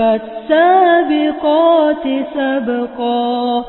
فالسابقات سبقا